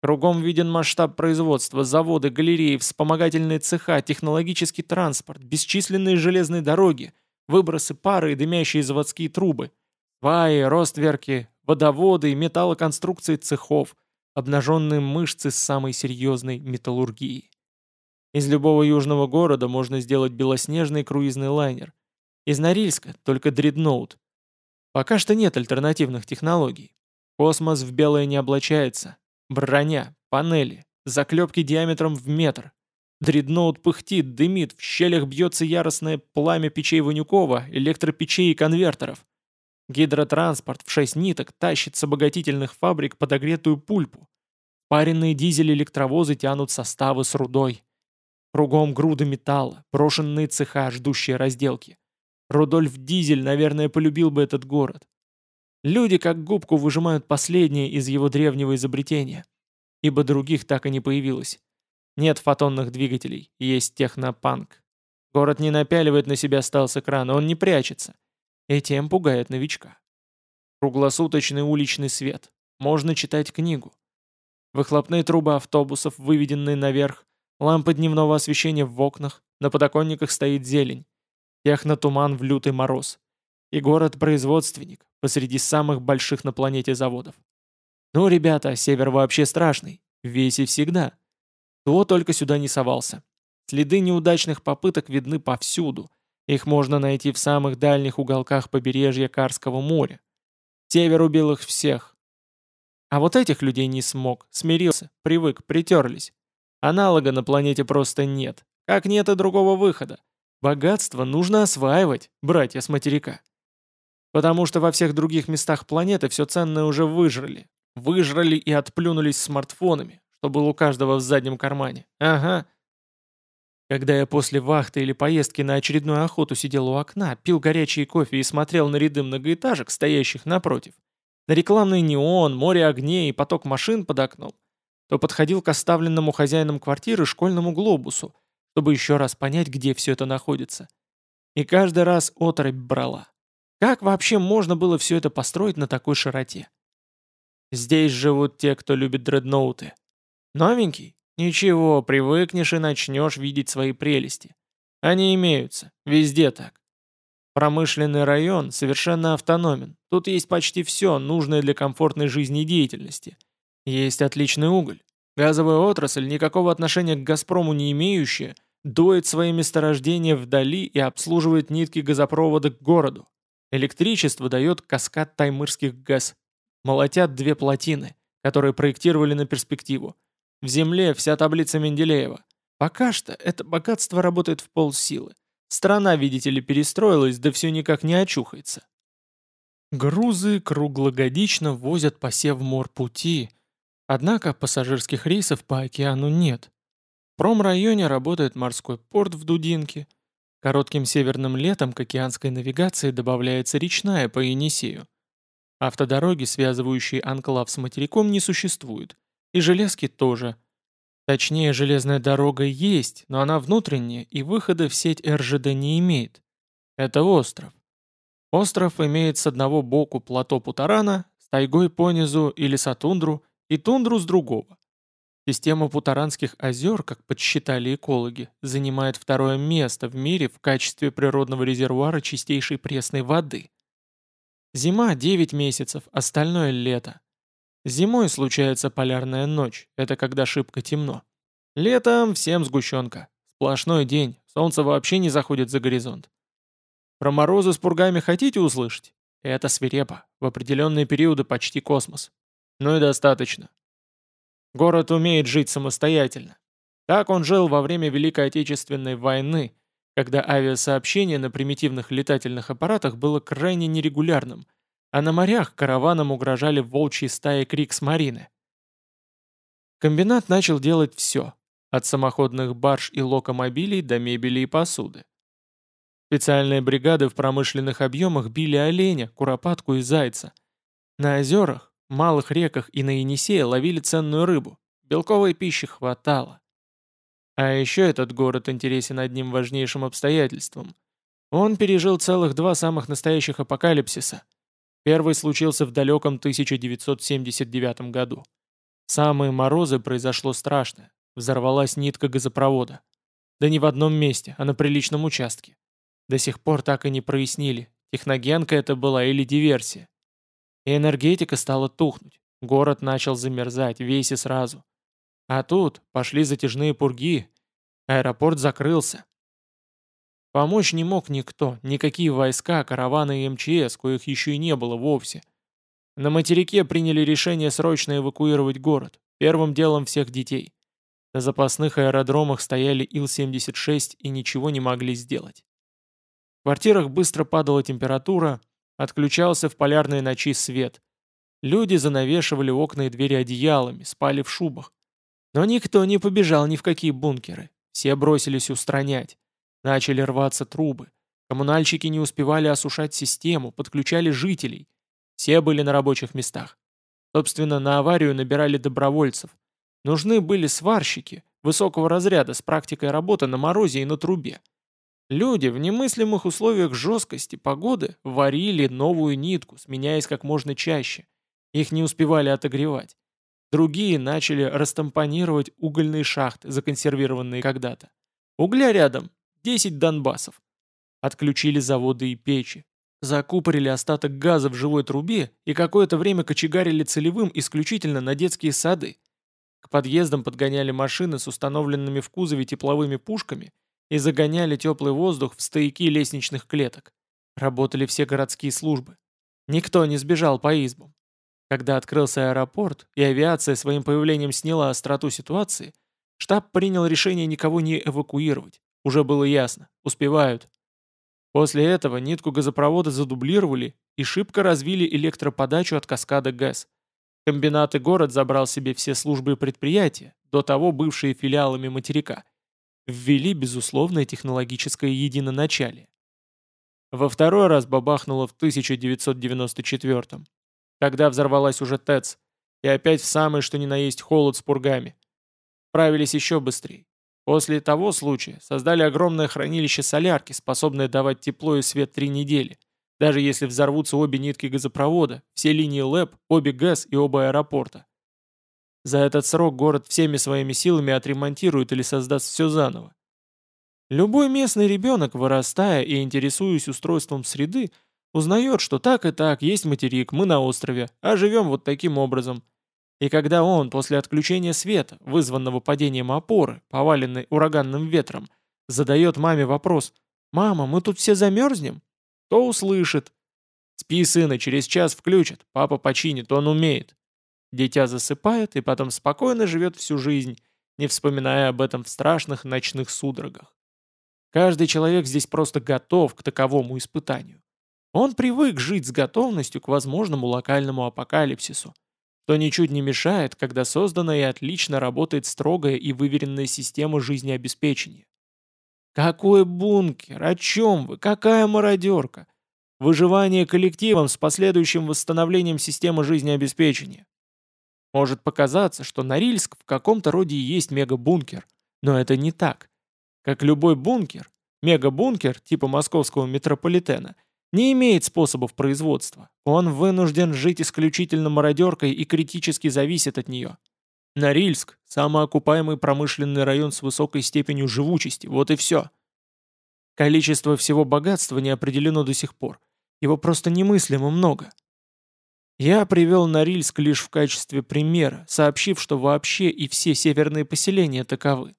Кругом виден масштаб производства, заводы, галереи, вспомогательные цеха, технологический транспорт, бесчисленные железные дороги – выбросы пары и дымящие заводские трубы, сваи, ростверки, водоводы и металлоконструкции цехов, обнаженные мышцы самой серьезной металлургией. Из любого южного города можно сделать белоснежный круизный лайнер. Из Норильска только дредноут. Пока что нет альтернативных технологий. Космос в белое не облачается. Броня, панели, заклепки диаметром в метр, Дредноут пыхтит, дымит, в щелях бьется яростное пламя печей Ванюкова, электропечей и конвертеров. Гидротранспорт в шесть ниток тащит с обогатительных фабрик подогретую пульпу. Паренные дизель-электровозы тянут составы с рудой. Кругом груды металла, брошенные цеха, ждущие разделки. Рудольф Дизель, наверное, полюбил бы этот город. Люди как губку выжимают последнее из его древнего изобретения. Ибо других так и не появилось. Нет фотонных двигателей, есть технопанк. Город не напяливает на себя стал с экрана, он не прячется. И тем пугает новичка. Круглосуточный уличный свет. Можно читать книгу. Выхлопные трубы автобусов, выведенные наверх, лампы дневного освещения в окнах, на подоконниках стоит зелень. Технотуман в лютый мороз. И город-производственник посреди самых больших на планете заводов. Ну, ребята, север вообще страшный. Весь и всегда. Кто только сюда не совался. Следы неудачных попыток видны повсюду. Их можно найти в самых дальних уголках побережья Карского моря. Север убил их всех. А вот этих людей не смог, смирился, привык, притерлись. Аналога на планете просто нет. Как нет и другого выхода. Богатство нужно осваивать, братья с материка. Потому что во всех других местах планеты все ценное уже выжрали. Выжрали и отплюнулись смартфонами, что был у каждого в заднем кармане. Ага. Когда я после вахты или поездки на очередную охоту сидел у окна, пил горячий кофе и смотрел на ряды многоэтажек, стоящих напротив, на рекламный неон, море огней и поток машин под окном, то подходил к оставленному хозяином квартиры школьному глобусу, чтобы еще раз понять, где все это находится. И каждый раз оторопь брала. Как вообще можно было все это построить на такой широте? Здесь живут те, кто любит дредноуты. Новенький? Ничего, привыкнешь и начнешь видеть свои прелести. Они имеются, везде так. Промышленный район совершенно автономен. Тут есть почти все, нужное для комфортной жизнедеятельности. Есть отличный уголь. Газовая отрасль, никакого отношения к «Газпрому» не имеющая, доит свои месторождения вдали и обслуживает нитки газопровода к городу. Электричество дает каскад таймырских ГЭС. Молотят две плотины, которые проектировали на перспективу. В земле вся таблица Менделеева. Пока что это богатство работает в полсилы. Страна, видите ли, перестроилась, да все никак не очухается. Грузы круглогодично возят посев морпути, однако пассажирских рейсов по океану нет. В промрайоне работает морской порт в Дудинке, Коротким северным летом к океанской навигации добавляется речная по Енисею. Автодороги, связывающие анклав с материком, не существует. И железки тоже. Точнее, железная дорога есть, но она внутренняя и выхода в сеть РЖД не имеет. Это остров. Остров имеет с одного боку плато Путарана, с тайгой понизу или сатундру, и тундру с другого. Система Путаранских озер, как подсчитали экологи, занимает второе место в мире в качестве природного резервуара чистейшей пресной воды. Зима 9 месяцев, остальное лето. Зимой случается полярная ночь, это когда шибко темно. Летом всем сгущенка. Сплошной день, солнце вообще не заходит за горизонт. Про морозы с пургами хотите услышать? Это свирепо, в определенные периоды почти космос. Ну и достаточно. Город умеет жить самостоятельно. Так он жил во время Великой Отечественной войны, когда авиасообщение на примитивных летательных аппаратах было крайне нерегулярным, а на морях караванам угрожали волчьи стаи Крикс-Марины. Комбинат начал делать все, от самоходных барж и локомобилей до мебели и посуды. Специальные бригады в промышленных объемах били оленя, куропатку и зайца. На озерах малых реках и на Енисее ловили ценную рыбу. Белковой пищи хватало. А еще этот город интересен одним важнейшим обстоятельством. Он пережил целых два самых настоящих апокалипсиса. Первый случился в далеком 1979 году. самые морозы произошло страшное. Взорвалась нитка газопровода. Да не в одном месте, а на приличном участке. До сих пор так и не прояснили, техногенка это была или диверсия. И энергетика стала тухнуть. Город начал замерзать, весь и сразу. А тут пошли затяжные пурги. Аэропорт закрылся. Помочь не мог никто, никакие войска, караваны и МЧС, коих еще и не было вовсе. На материке приняли решение срочно эвакуировать город, первым делом всех детей. На запасных аэродромах стояли Ил-76 и ничего не могли сделать. В квартирах быстро падала температура, Отключался в полярные ночи свет. Люди занавешивали окна и двери одеялами, спали в шубах. Но никто не побежал ни в какие бункеры. Все бросились устранять. Начали рваться трубы. Коммунальщики не успевали осушать систему, подключали жителей. Все были на рабочих местах. Собственно, на аварию набирали добровольцев. Нужны были сварщики высокого разряда с практикой работы на морозе и на трубе. Люди в немыслимых условиях жесткости погоды варили новую нитку, сменяясь как можно чаще. Их не успевали отогревать. Другие начали растампонировать угольные шахты, законсервированные когда-то. Угля рядом, 10 донбассов. Отключили заводы и печи. Закупорили остаток газа в живой трубе и какое-то время кочегарили целевым исключительно на детские сады. К подъездам подгоняли машины с установленными в кузове тепловыми пушками – и загоняли теплый воздух в стояки лестничных клеток. Работали все городские службы. Никто не сбежал по избам. Когда открылся аэропорт, и авиация своим появлением сняла остроту ситуации, штаб принял решение никого не эвакуировать. Уже было ясно. Успевают. После этого нитку газопровода задублировали и шибко развили электроподачу от каскада ГЭС. Комбинат и город забрал себе все службы и предприятия, до того бывшие филиалами материка – ввели безусловное технологическое единоначалие. Во второй раз бабахнуло в 1994 когда взорвалась уже ТЭЦ, и опять в самый что ни на есть холод с пургами. Правились еще быстрее. После того случая создали огромное хранилище солярки, способное давать тепло и свет три недели. Даже если взорвутся обе нитки газопровода, все линии ЛЭП, обе ГЭС и оба аэропорта. За этот срок город всеми своими силами отремонтирует или создаст все заново. Любой местный ребенок, вырастая и интересуясь устройством среды, узнает, что так и так есть материк, мы на острове, а живем вот таким образом. И когда он, после отключения света, вызванного падением опоры, поваленной ураганным ветром, задает маме вопрос «Мама, мы тут все замерзнем?» то услышит. «Спи, сына, через час включат, папа починит, он умеет». Дитя засыпает и потом спокойно живет всю жизнь, не вспоминая об этом в страшных ночных судорогах. Каждый человек здесь просто готов к таковому испытанию. Он привык жить с готовностью к возможному локальному апокалипсису, что ничуть не мешает, когда создана и отлично работает строгая и выверенная система жизнеобеспечения. Какой бункер? О чем вы? Какая мародерка? Выживание коллективом с последующим восстановлением системы жизнеобеспечения. Может показаться, что Норильск в каком-то роде и есть мегабункер, но это не так. Как любой бункер, мегабункер типа московского метрополитена – не имеет способов производства. Он вынужден жить исключительно мародеркой и критически зависит от нее. Норильск – самоокупаемый промышленный район с высокой степенью живучести, вот и все. Количество всего богатства не определено до сих пор. Его просто немыслимо много. Я привел Норильск лишь в качестве примера, сообщив, что вообще и все северные поселения таковы.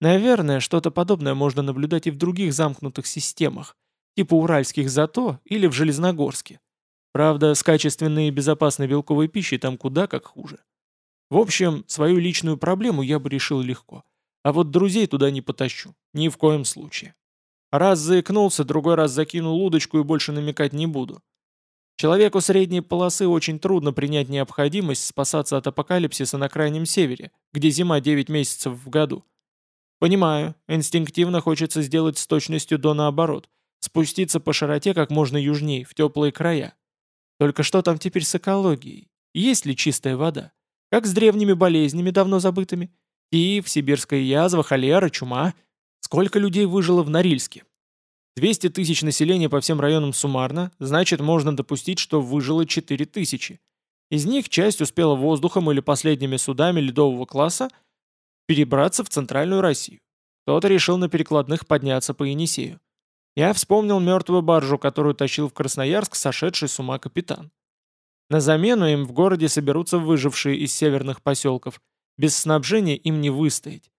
Наверное, что-то подобное можно наблюдать и в других замкнутых системах, типа уральских зато или в Железногорске. Правда, с качественной и безопасной белковой пищей там куда как хуже. В общем, свою личную проблему я бы решил легко. А вот друзей туда не потащу. Ни в коем случае. Раз заикнулся, другой раз закинул удочку и больше намекать не буду. Человеку средней полосы очень трудно принять необходимость спасаться от апокалипсиса на крайнем севере, где зима 9 месяцев в году. Понимаю, инстинктивно хочется сделать с точностью до наоборот – Спуститься по широте как можно южнее, в теплые края. Только что там теперь с экологией? Есть ли чистая вода? Как с древними болезнями, давно забытыми? Тиф, сибирская язва, холера, чума. Сколько людей выжило в Норильске? 200 тысяч населения по всем районам суммарно, значит, можно допустить, что выжило 4 тысячи. Из них часть успела воздухом или последними судами ледового класса перебраться в центральную Россию. Кто-то решил на перекладных подняться по Енисею. Я вспомнил мертвую баржу, которую тащил в Красноярск сошедший с ума капитан. На замену им в городе соберутся выжившие из северных поселков. Без снабжения им не выстоять.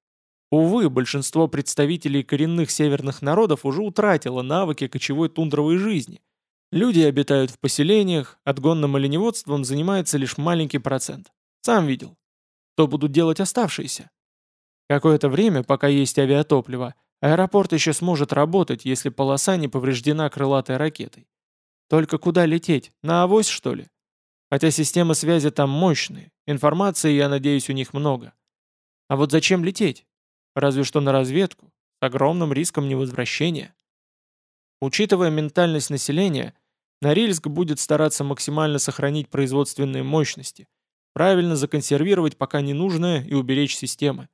Увы, большинство представителей коренных северных народов уже утратило навыки кочевой тундровой жизни. Люди обитают в поселениях, отгонным оленеводством занимается лишь маленький процент. Сам видел. Что будут делать оставшиеся? Какое-то время, пока есть авиатопливо, Аэропорт еще сможет работать, если полоса не повреждена крылатой ракетой. Только куда лететь? На авось, что ли? Хотя системы связи там мощные, информации, я надеюсь, у них много. А вот зачем лететь? Разве что на разведку, с огромным риском невозвращения. Учитывая ментальность населения, Норильск будет стараться максимально сохранить производственные мощности, правильно законсервировать пока ненужное и уберечь системы.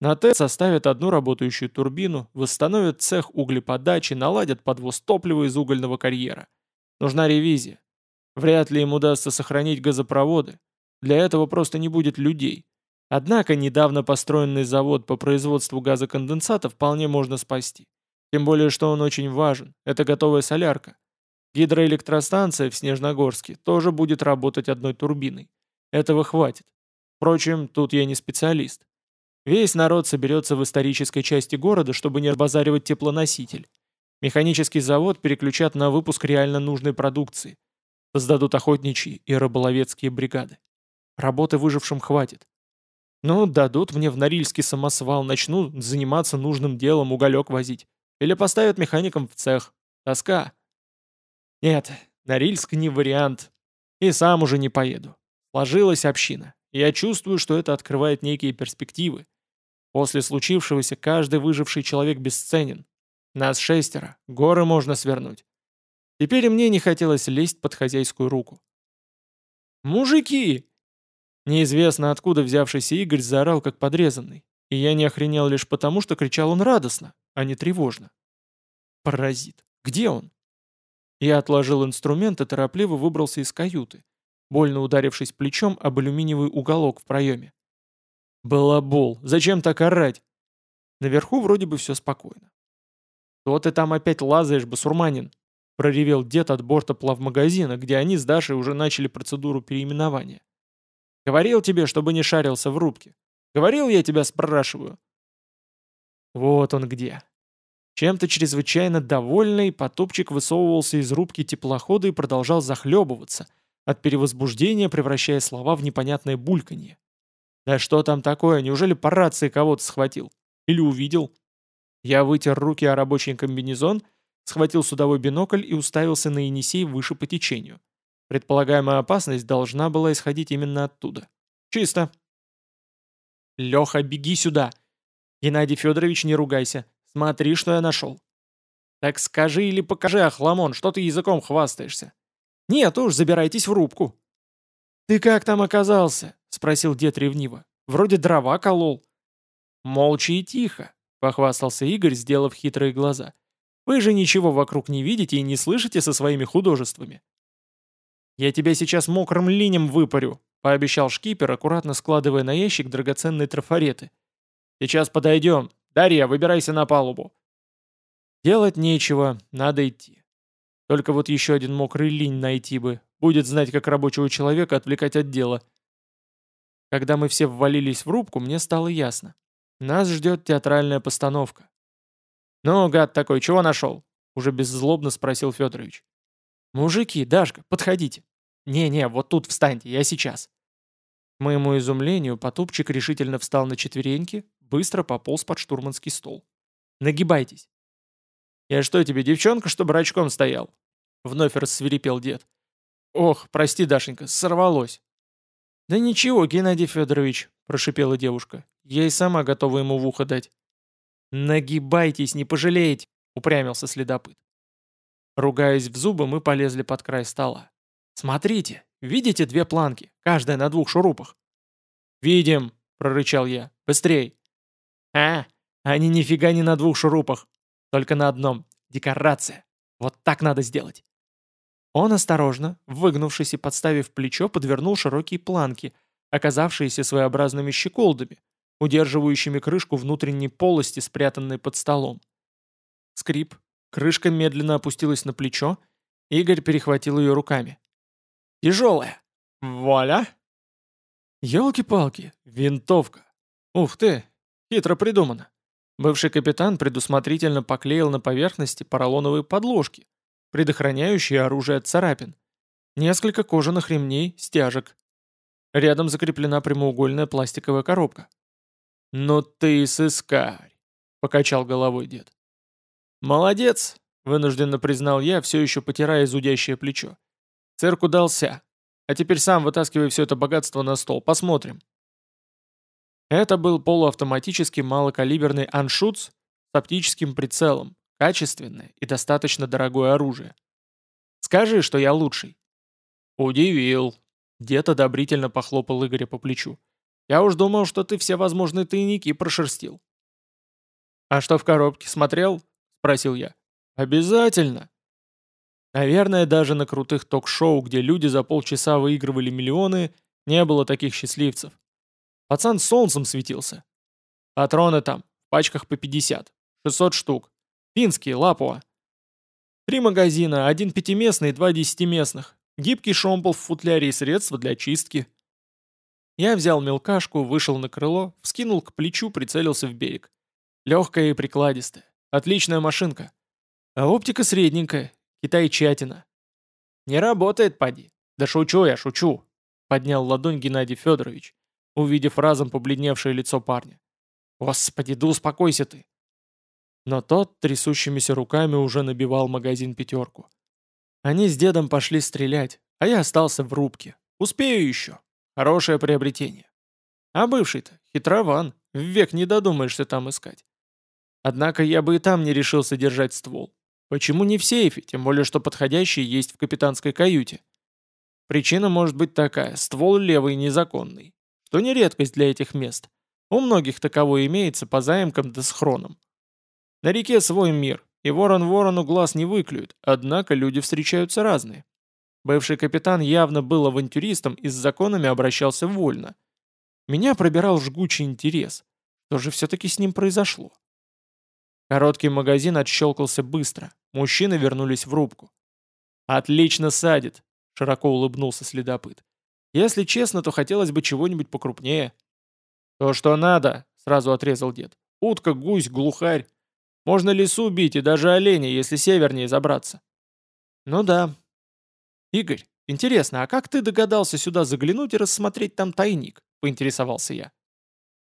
На ТЭЦ оставят одну работающую турбину, восстановят цех углеподачи, наладят подвоз топлива из угольного карьера. Нужна ревизия. Вряд ли им удастся сохранить газопроводы. Для этого просто не будет людей. Однако недавно построенный завод по производству газоконденсата вполне можно спасти. Тем более, что он очень важен. Это готовая солярка. Гидроэлектростанция в Снежногорске тоже будет работать одной турбиной. Этого хватит. Впрочем, тут я не специалист. Весь народ соберется в исторической части города, чтобы не разбазаривать теплоноситель. Механический завод переключат на выпуск реально нужной продукции. Создадут охотничьи и рыболовецкие бригады. Работы выжившим хватит. Ну, дадут мне в Норильский самосвал, начну заниматься нужным делом, уголек возить. Или поставят механиком в цех. Тоска. Нет, Норильск не вариант. И сам уже не поеду. Сложилась община. Я чувствую, что это открывает некие перспективы. После случившегося каждый выживший человек бесценен. Нас шестеро, горы можно свернуть. Теперь мне не хотелось лезть под хозяйскую руку. «Мужики!» Неизвестно откуда взявшийся Игорь заорал как подрезанный, и я не охренел лишь потому, что кричал он радостно, а не тревожно. Паразит. Где он? Я отложил инструмент и торопливо выбрался из каюты, больно ударившись плечом об алюминиевый уголок в проеме. «Балабол, зачем так орать?» Наверху вроде бы все спокойно. «То ты там опять лазаешь, басурманин!» — проревел дед от борта плавмагазина, где они с Дашей уже начали процедуру переименования. «Говорил тебе, чтобы не шарился в рубке. Говорил я тебя, спрашиваю». Вот он где. Чем-то чрезвычайно довольный, потопчик высовывался из рубки теплохода и продолжал захлебываться, от перевозбуждения превращая слова в непонятное бульканье. «Да что там такое? Неужели по рации кого-то схватил? Или увидел?» Я вытер руки о рабочий комбинезон, схватил судовой бинокль и уставился на Енисей выше по течению. Предполагаемая опасность должна была исходить именно оттуда. «Чисто!» «Леха, беги сюда!» «Геннадий Федорович, не ругайся. Смотри, что я нашел». «Так скажи или покажи, Ахламон, что ты языком хвастаешься?» «Нет уж, забирайтесь в рубку». «Ты как там оказался?» — спросил дед ревниво. «Вроде дрова колол». «Молча и тихо», — похвастался Игорь, сделав хитрые глаза. «Вы же ничего вокруг не видите и не слышите со своими художествами». «Я тебя сейчас мокрым линем выпарю», — пообещал шкипер, аккуратно складывая на ящик драгоценные трафареты. «Сейчас подойдем. Дарья, выбирайся на палубу». Делать нечего, надо идти. Только вот еще один мокрый линь найти бы. Будет знать, как рабочего человека отвлекать от дела. Когда мы все ввалились в рубку, мне стало ясно. Нас ждет театральная постановка. «Ну, гад такой, чего нашел?» Уже беззлобно спросил Федорович. «Мужики, Дашка, подходите». «Не-не, вот тут встаньте, я сейчас». К моему изумлению, Потупчик решительно встал на четвереньки, быстро пополз под штурманский стол. «Нагибайтесь». «Я что тебе, девчонка, что брачком стоял?» Вновь рассверепел дед. «Ох, прости, Дашенька, сорвалось». «Да ничего, Геннадий Федорович», — прошипела девушка. «Я и сама готова ему в ухо дать». «Нагибайтесь, не пожалеете», — упрямился следопыт. Ругаясь в зубы, мы полезли под край стола. «Смотрите, видите две планки, каждая на двух шурупах?» «Видим», — прорычал я. «Быстрей!» «А, они нифига не на двух шурупах, только на одном. Декорация. Вот так надо сделать». Он осторожно, выгнувшись и подставив плечо, подвернул широкие планки, оказавшиеся своеобразными щеколдами, удерживающими крышку внутренней полости, спрятанной под столом. Скрип, крышка медленно опустилась на плечо, Игорь перехватил ее руками. «Тяжелая! Вуаля!» «Елки-палки! Винтовка! Ух ты! Хитро придумано!» Бывший капитан предусмотрительно поклеил на поверхности поролоновые подложки, предохраняющие оружие от царапин. Несколько кожаных ремней, стяжек. Рядом закреплена прямоугольная пластиковая коробка. «Ну ты сыскарь!» — покачал головой дед. «Молодец!» — вынужденно признал я, все еще потирая зудящее плечо. «Цирк удался. А теперь сам вытаскивай все это богатство на стол. Посмотрим». Это был полуавтоматический малокалиберный аншутс с оптическим прицелом, Качественное и достаточно дорогое оружие. Скажи, что я лучший». «Удивил». Дед одобрительно похлопал Игоря по плечу. «Я уж думал, что ты все возможные тайники прошерстил». «А что в коробке, смотрел?» — спросил я. «Обязательно». Наверное, даже на крутых ток-шоу, где люди за полчаса выигрывали миллионы, не было таких счастливцев. Пацан солнцем светился. Патроны там, в пачках по 50. 600 штук. Финский, Лапуа. Три магазина, один пятиместный и два десятиместных. Гибкий шомпол в футляре и средства для чистки. Я взял мелкашку, вышел на крыло, вскинул к плечу, прицелился в берег. Легкая и прикладистая. Отличная машинка. А оптика средненькая. Китайчатина. Не работает, поди. Да шучу я, шучу. Поднял ладонь Геннадий Федорович, увидев разом побледневшее лицо парня. Господи, да успокойся ты. Но тот трясущимися руками уже набивал магазин пятерку. Они с дедом пошли стрелять, а я остался в рубке. Успею еще. Хорошее приобретение. А бывший-то, хитрован, век не додумаешься там искать. Однако я бы и там не решился держать ствол. Почему не в сейфе, тем более что подходящий есть в капитанской каюте? Причина может быть такая, ствол левый незаконный, что не редкость для этих мест. У многих таковой имеется по заимкам да схронам. На реке свой мир, и ворон ворону глаз не выклюет, однако люди встречаются разные. Бывший капитан явно был авантюристом и с законами обращался вольно. Меня пробирал жгучий интерес. Что же все-таки с ним произошло? Короткий магазин отщелкался быстро. Мужчины вернулись в рубку. «Отлично садит», — широко улыбнулся следопыт. «Если честно, то хотелось бы чего-нибудь покрупнее». «То, что надо», — сразу отрезал дед. «Утка, гусь, глухарь. Можно лису убить и даже оленя, если севернее забраться». «Ну да». «Игорь, интересно, а как ты догадался сюда заглянуть и рассмотреть там тайник?» — поинтересовался я.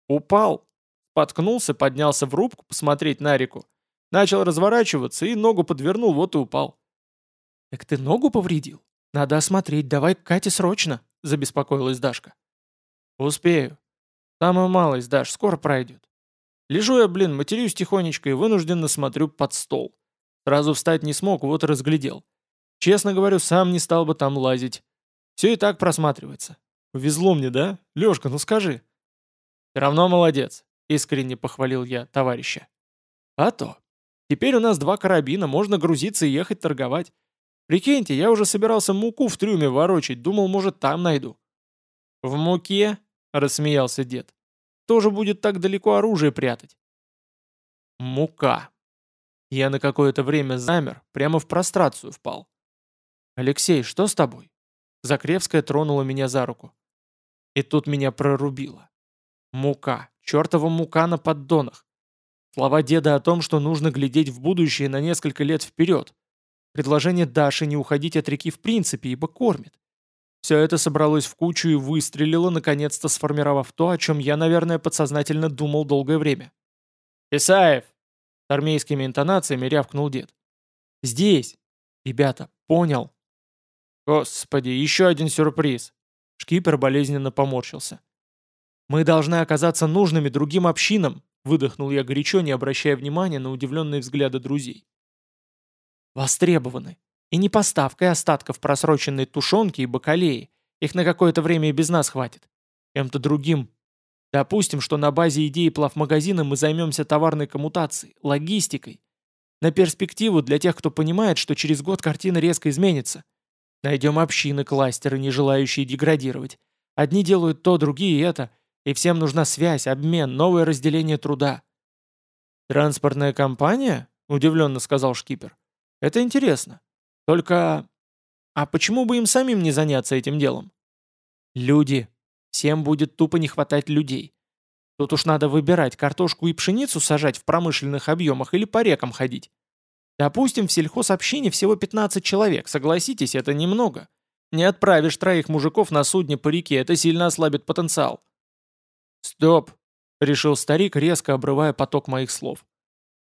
«Упал». Споткнулся, поднялся в рубку посмотреть на реку. Начал разворачиваться и ногу подвернул, вот и упал. «Так ты ногу повредил? Надо осмотреть, давай к Кате срочно», — забеспокоилась Дашка. «Успею. Самую малость, Даш, скоро пройдет. Лежу я, блин, матерюсь тихонечко и вынужденно смотрю под стол. Сразу встать не смог, вот и разглядел. Честно говорю, сам не стал бы там лазить. Все и так просматривается. Повезло мне, да? Лешка, ну скажи. Все равно молодец, искренне похвалил я товарища. А то. Теперь у нас два карабина, можно грузиться и ехать торговать. Прикиньте, я уже собирался муку в трюме ворочать, думал, может, там найду. В муке? Рассмеялся дед. Тоже будет так далеко оружие прятать. Мука. Я на какое-то время замер, прямо в прострацию впал. «Алексей, что с тобой?» Закревская тронула меня за руку. И тут меня прорубило. Мука. Чертова мука на поддонах. Слова деда о том, что нужно глядеть в будущее на несколько лет вперед. Предложение Даши не уходить от реки в принципе, ибо кормит. Все это собралось в кучу и выстрелило, наконец-то сформировав то, о чем я, наверное, подсознательно думал долгое время. «Исаев!» — с армейскими интонациями рявкнул дед. «Здесь!» «Ребята, понял!» «Господи, еще один сюрприз!» Шкипер болезненно поморщился. «Мы должны оказаться нужными другим общинам», выдохнул я горячо, не обращая внимания на удивленные взгляды друзей. «Востребованы. И не поставкой остатков просроченной тушенки и бакалеи. Их на какое-то время и без нас хватит. Кем-то другим. Допустим, что на базе идеи плавмагазина мы займемся товарной коммутацией, логистикой. На перспективу для тех, кто понимает, что через год картина резко изменится. Найдем общины, кластеры, не желающие деградировать. Одни делают то, другие это, и всем нужна связь, обмен, новое разделение труда. «Транспортная компания?» – удивленно сказал шкипер. «Это интересно. Только... А почему бы им самим не заняться этим делом? Люди. Всем будет тупо не хватать людей. Тут уж надо выбирать, картошку и пшеницу сажать в промышленных объемах или по рекам ходить. Допустим, в сельхозобщине всего 15 человек, согласитесь, это немного. Не отправишь троих мужиков на судне по реке, это сильно ослабит потенциал. «Стоп!» — решил старик, резко обрывая поток моих слов.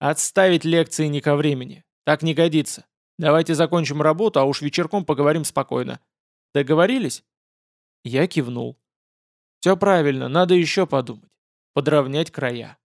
«Отставить лекции не ко времени. Так не годится. Давайте закончим работу, а уж вечерком поговорим спокойно. Договорились?» Я кивнул. «Все правильно, надо еще подумать. Подровнять края».